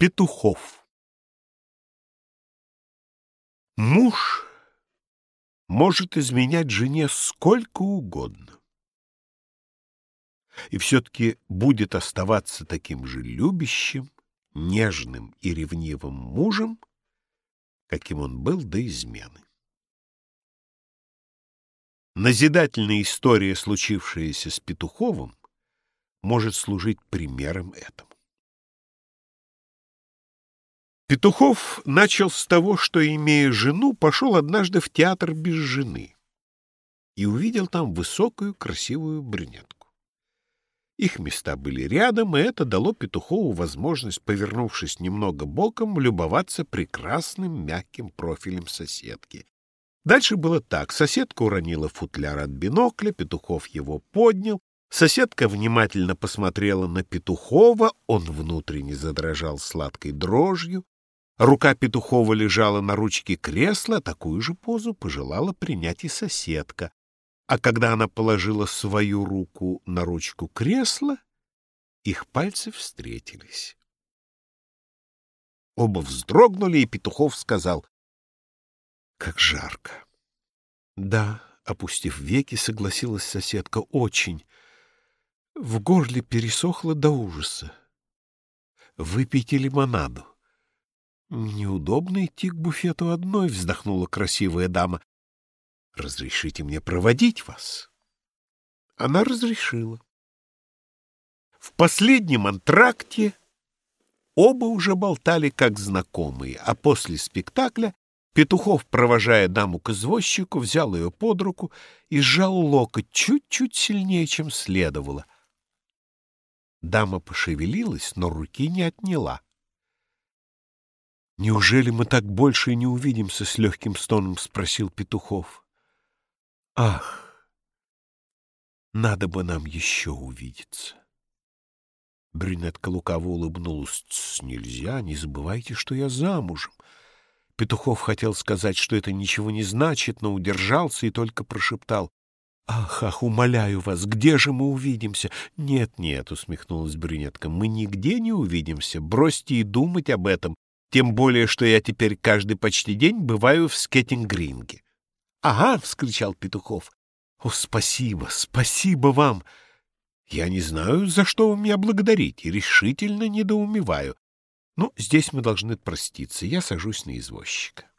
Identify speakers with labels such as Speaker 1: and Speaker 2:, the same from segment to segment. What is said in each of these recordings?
Speaker 1: Петухов Муж может изменять жене сколько угодно. И все-таки будет оставаться таким же любящим, нежным и ревнивым мужем, каким он был до измены. Назидательная история, случившаяся с Петуховым, может служить примером этому. Петухов начал с того, что, имея жену, пошел однажды в театр без жены и увидел там высокую, красивую брюнетку. Их места были рядом, и это дало Петухову возможность, повернувшись немного боком, любоваться прекрасным мягким профилем соседки. Дальше было так. Соседка уронила футляр от бинокля, Петухов его поднял, Соседка внимательно посмотрела на Петухова, он внутренне задрожал сладкой дрожью, Рука Петухова лежала на ручке кресла, такую же позу пожелала принять и соседка. А когда она положила свою руку на ручку кресла, их пальцы встретились. Оба вздрогнули, и Петухов сказал, «Как жарко!» «Да», — опустив веки, согласилась соседка, — «очень. В горле пересохло до ужаса. Выпейте лимонаду». «Неудобно идти к буфету одной», — вздохнула красивая дама. «Разрешите мне проводить вас?» Она разрешила. В последнем антракте оба уже болтали как знакомые, а после спектакля Петухов, провожая даму к извозчику, взял ее под руку и сжал локоть чуть-чуть сильнее, чем следовало. Дама пошевелилась, но руки не отняла. «Неужели мы так больше и не увидимся?» — с легким стоном спросил Петухов. «Ах, надо бы нам еще увидеться!» Брюнетка лукаво улыбнулась. «Нельзя, не забывайте, что я замужем». Петухов хотел сказать, что это ничего не значит, но удержался и только прошептал. «Ах, ах, умоляю вас, где же мы увидимся?» «Нет, нет», — усмехнулась брюнетка, — «мы нигде не увидимся. Бросьте и думать об этом. Тем более, что я теперь каждый почти день бываю в скетингринге. — Ага! — вскричал Петухов. — О, спасибо, спасибо вам! Я не знаю, за что вы меня благодарите, решительно недоумеваю. Ну, здесь мы должны проститься, я сажусь на извозчика.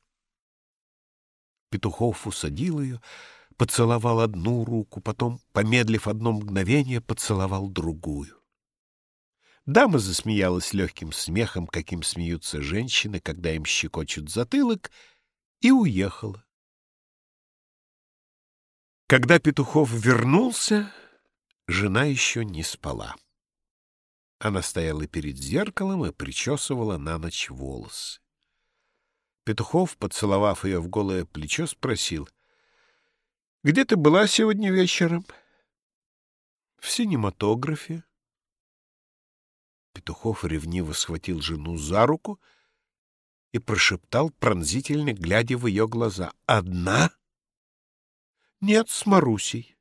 Speaker 1: Петухов усадил ее, поцеловал одну руку, потом, помедлив одно мгновение, поцеловал другую. Дама засмеялась легким смехом, каким смеются женщины, когда им щекочут затылок, и уехала. Когда Петухов вернулся, жена еще не спала. Она стояла перед зеркалом и причесывала на ночь волосы. Петухов, поцеловав ее в голое плечо, спросил, «Где ты была сегодня вечером?» «В синематографе», Петухов ревниво схватил жену за руку и прошептал, пронзительно глядя в ее глаза. «Одна?» «Нет, с Марусей».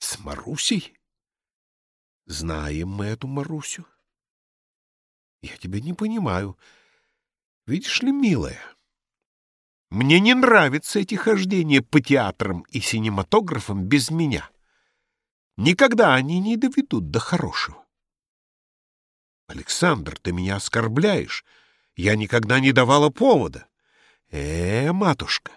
Speaker 1: «С Марусей?» «Знаем мы эту Марусю». «Я тебя не понимаю. Видишь ли, милая, мне не нравятся эти хождения по театрам и синематографам без меня. Никогда они не доведут до хорошего. Александр, ты меня оскорбляешь. Я никогда не давала повода. Э, матушка,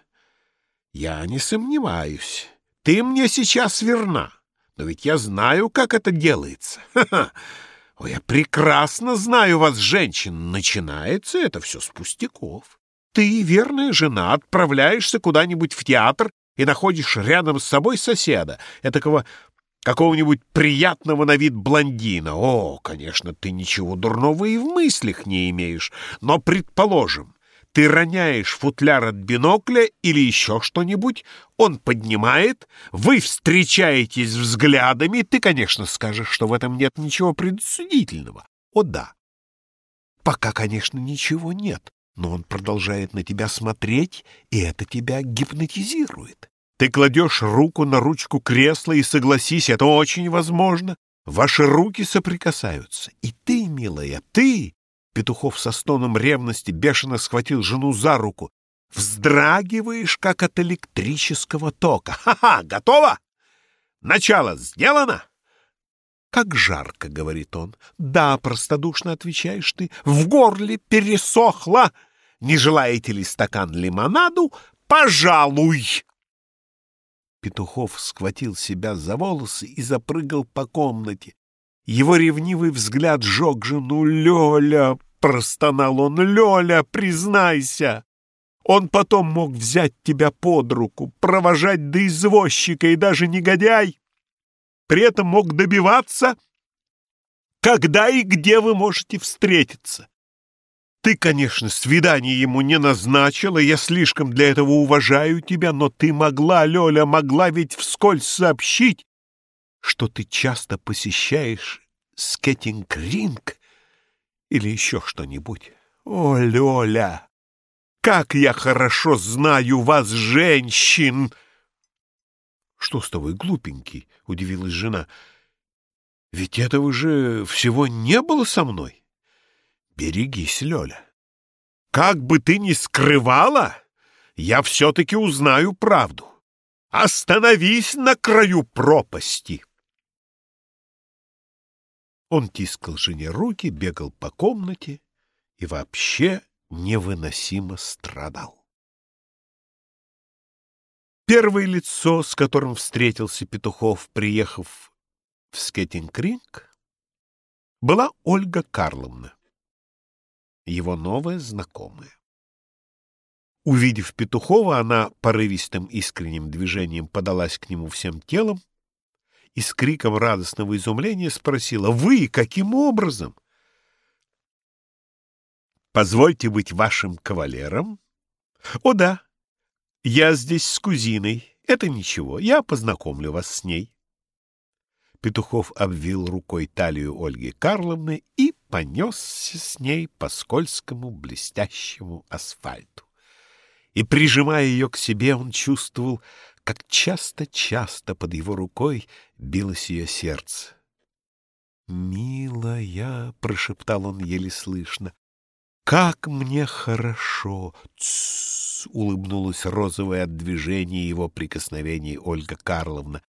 Speaker 1: я не сомневаюсь. Ты мне сейчас верна. Но ведь я знаю, как это делается. Ха-ха. О, я прекрасно знаю вас, женщин. Начинается это все с пустяков. Ты, верная жена, отправляешься куда-нибудь в театр и находишь рядом с собой соседа, этакого какого-нибудь приятного на вид блондина. О, конечно, ты ничего дурного и в мыслях не имеешь, но, предположим, ты роняешь футляр от бинокля или еще что-нибудь, он поднимает, вы встречаетесь взглядами, ты, конечно, скажешь, что в этом нет ничего предосудительного. О да. Пока, конечно, ничего нет, но он продолжает на тебя смотреть, и это тебя гипнотизирует. Ты кладешь руку на ручку кресла, и, согласись, это очень возможно. Ваши руки соприкасаются. И ты, милая, ты Петухов со стоном ревности бешено схватил жену за руку. Вздрагиваешь, как от электрического тока. Ха-ха, готово? Начало сделано? Как жарко, — говорит он. Да, простодушно отвечаешь ты. В горле пересохло. Не желаете ли стакан лимонаду? Пожалуй. Петухов схватил себя за волосы и запрыгал по комнате. Его ревнивый взгляд сжег жену. «Лёля!» — простонал он. «Лёля, признайся! Он потом мог взять тебя под руку, провожать до извозчика и даже негодяй. При этом мог добиваться, когда и где вы можете встретиться. Ты, конечно, свидание ему не назначила, я слишком для этого уважаю тебя, но ты могла, Лёля, могла ведь вскользь сообщить, что ты часто посещаешь скетинг-ринг или еще что-нибудь. О, Лёля, как я хорошо знаю вас, женщин! Что с тобой, глупенький? — удивилась жена. Ведь этого же всего не было со мной. Берегись, Лёля. Как бы ты ни скрывала, я все-таки узнаю правду. Остановись на краю пропасти. Он тискал жене руки, бегал по комнате и вообще невыносимо страдал. Первое лицо, с которым встретился Петухов, приехав в Скеттинг-Ринг, была Ольга Карловна, его новая знакомая. Увидев Петухова, она порывистым искренним движением подалась к нему всем телом и с криком радостного изумления спросила «Вы каким образом?» «Позвольте быть вашим кавалером?» «О да, я здесь с кузиной. Это ничего, я познакомлю вас с ней». Петухов обвил рукой талию Ольги Карловны и понесся с ней по скользкому блестящему асфальту. И, прижимая ее к себе, он чувствовал, как часто-часто под его рукой билось ее сердце. «Милая», — прошептал он еле слышно, — «как мне хорошо!» Улыбнулась розовая от движения его прикосновений Ольга Карловна.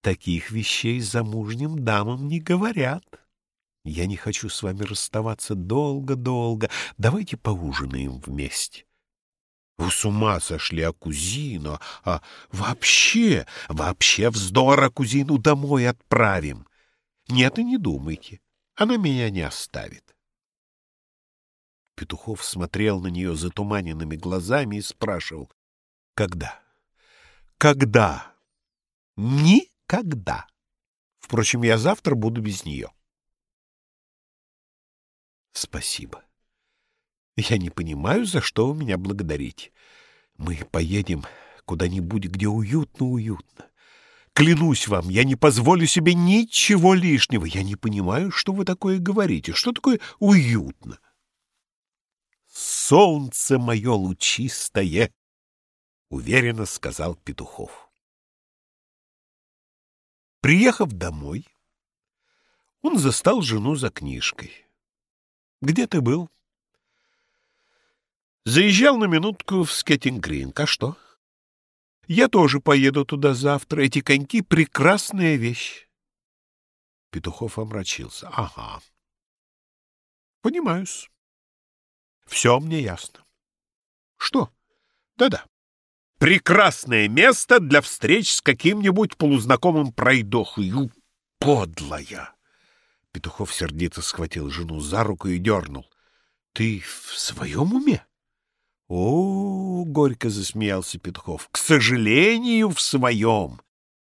Speaker 1: «Таких вещей замужним дамам не говорят. Я не хочу с вами расставаться долго-долго. Давайте поужинаем вместе». Вы с ума сошли, а кузину, а вообще, вообще вздор, а кузину домой отправим. Нет, и не думайте, она меня не оставит. Петухов смотрел на нее затуманенными глазами и спрашивал, когда? Когда? Никогда. Впрочем, я завтра буду без нее. Спасибо. Я не понимаю, за что вы меня благодарите. Мы поедем куда-нибудь, где уютно-уютно. Клянусь вам, я не позволю себе ничего лишнего. Я не понимаю, что вы такое говорите. Что такое уютно? Солнце мое лучистое, — уверенно сказал Петухов. Приехав домой, он застал жену за книжкой. — Где ты был? — Заезжал на минутку в Скеттингринг. А что? Я тоже поеду туда завтра. Эти коньки — прекрасная вещь. Петухов омрачился. Ага. Понимаю-с. Все мне ясно. Что? Да-да. Прекрасное место для встреч с каким-нибудь полузнакомым пройдохой. Подлая! Петухов сердито схватил жену за руку и дернул. Ты в своем уме? О, горько засмеялся Петухов. К сожалению, в своем.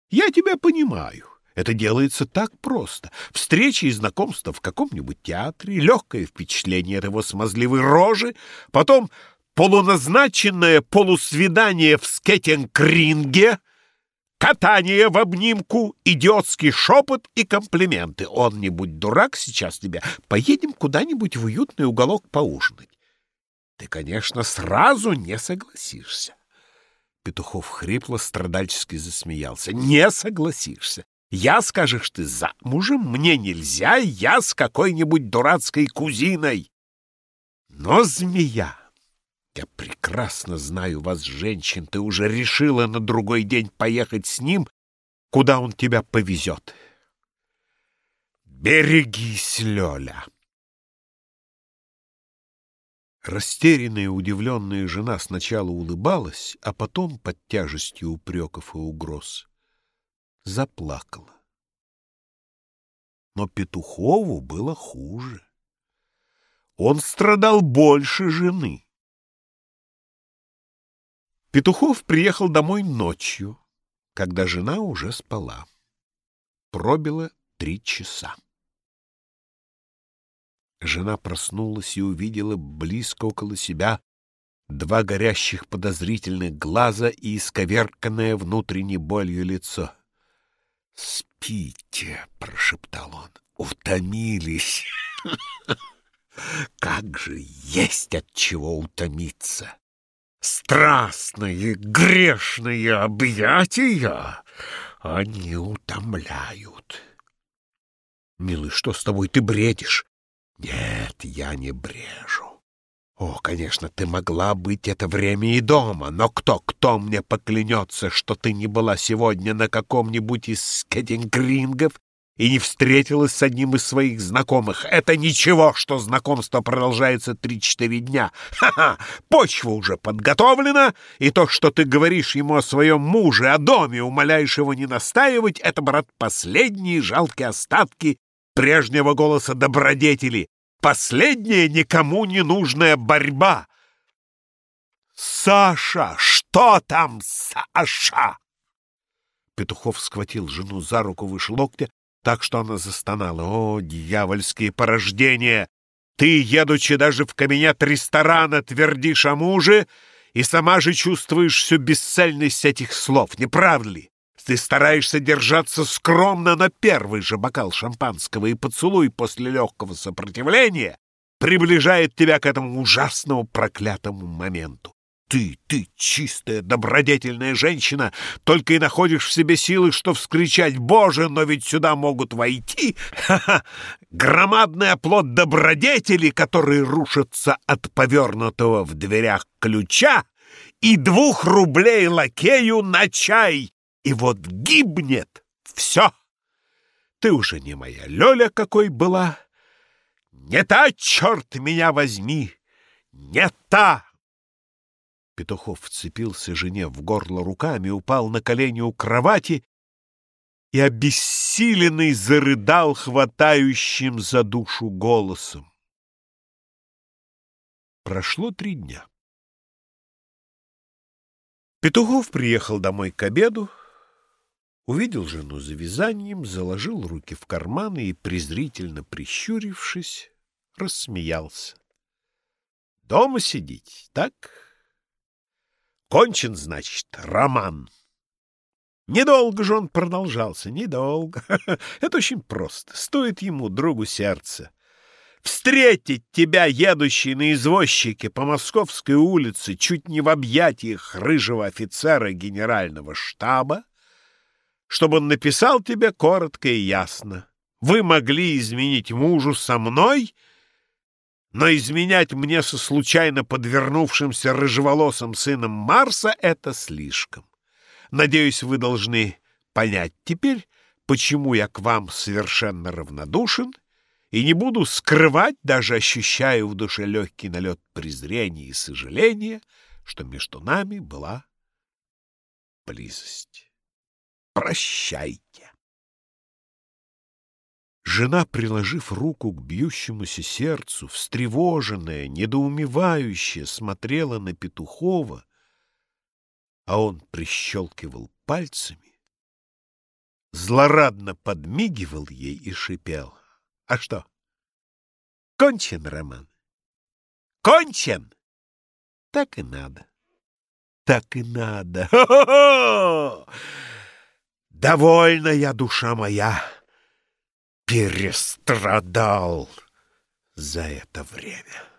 Speaker 1: Я тебя понимаю. Это делается так просто. Встреча и знакомство в каком-нибудь театре, легкое впечатление от его смазливой рожи, потом полуназначенное полусвидание в скетинг-ринге, катание в обнимку, идиотский шепот и комплименты. Он не будь дурак сейчас тебя. Поедем куда-нибудь в уютный уголок поужинать. Ты, конечно, сразу не согласишься. Петухов хрипло страдальчески засмеялся. Не согласишься. Я, скажешь ты, замужем, мне нельзя, я с какой-нибудь дурацкой кузиной. Но змея... Я прекрасно знаю вас, женщин. Ты уже решила на другой день поехать с ним, куда он тебя повезет. Берегись, Лёля. Растерянная и удивленная жена сначала улыбалась, а потом, под тяжестью упреков и угроз, заплакала. Но Петухову было хуже. Он страдал больше жены. Петухов приехал домой ночью, когда жена уже спала. Пробило три часа. Жена проснулась и увидела близко около себя два горящих подозрительных глаза и исковерканное внутренней болью лицо. «Спите!» — прошептал он. «Утомились! Как же есть от чего утомиться!» Страстные, грешные объятия, они утомляют. Милый, что с тобой ты бредишь? Нет, я не брежу. О, конечно, ты могла быть это время и дома, но кто, кто мне поклянется, что ты не была сегодня на каком-нибудь из скеттингрингов и не встретилась с одним из своих знакомых. Это ничего, что знакомство продолжается три-четыре дня. Ха-ха! Почва уже подготовлена, и то, что ты говоришь ему о своем муже, о доме, умоляешь его не настаивать, это, брат, последние жалкие остатки прежнего голоса добродетели. Последняя никому не нужная борьба. «Саша! Что там, Саша?» Петухов схватил жену за руку выше локтя, так что она застонала. «О, дьявольские порождения! Ты, едучи даже в кабинет ресторана, твердишь о муже, и сама же чувствуешь всю бесцельность этих слов, не правда ли? Ты стараешься держаться скромно на первый же бокал шампанского, и поцелуй после легкого сопротивления приближает тебя к этому ужасному проклятому моменту ты, ты, чистая, добродетельная женщина, только и находишь в себе силы, что вскричать «Боже, но ведь сюда могут войти!» Ха-ха! Громадный оплот добродетели, который рушится от повернутого в дверях ключа, и двух рублей лакею на чай. И вот гибнет все. Ты уже не моя Лёля какой была. Не та, черт меня возьми, не та! Петухов вцепился жене в горло руками, упал на колени у кровати и, обессиленный, зарыдал хватающим за душу голосом. Прошло три дня. Петухов приехал домой к обеду, увидел жену за вязанием, заложил руки в карманы и, презрительно прищурившись, рассмеялся. — Дома сидеть, так? Кончен, значит, роман. Недолго же он продолжался, недолго. Это очень просто. Стоит ему, другу сердца, встретить тебя, едущий на извозчике по Московской улице, чуть не в объятиях рыжего офицера генерального штаба, чтобы он написал тебе коротко и ясно. Вы могли изменить мужу со мной — но изменять мне со случайно подвернувшимся рыжеволосым сыном Марса — это слишком. Надеюсь, вы должны понять теперь, почему я к вам совершенно равнодушен и не буду скрывать, даже ощущая в душе легкий налет презрения и сожаления, что между нами была близость. Прощайте. Жена, приложив руку к бьющемуся сердцу, встревоженная, недоумевающая, смотрела на Петухова, а он прищелкивал пальцами, злорадно подмигивал ей и шипел. — А что? Кончен, Роман? Кончен? Так и надо. Так и надо. Довольно я, душа моя перестрадал за это время.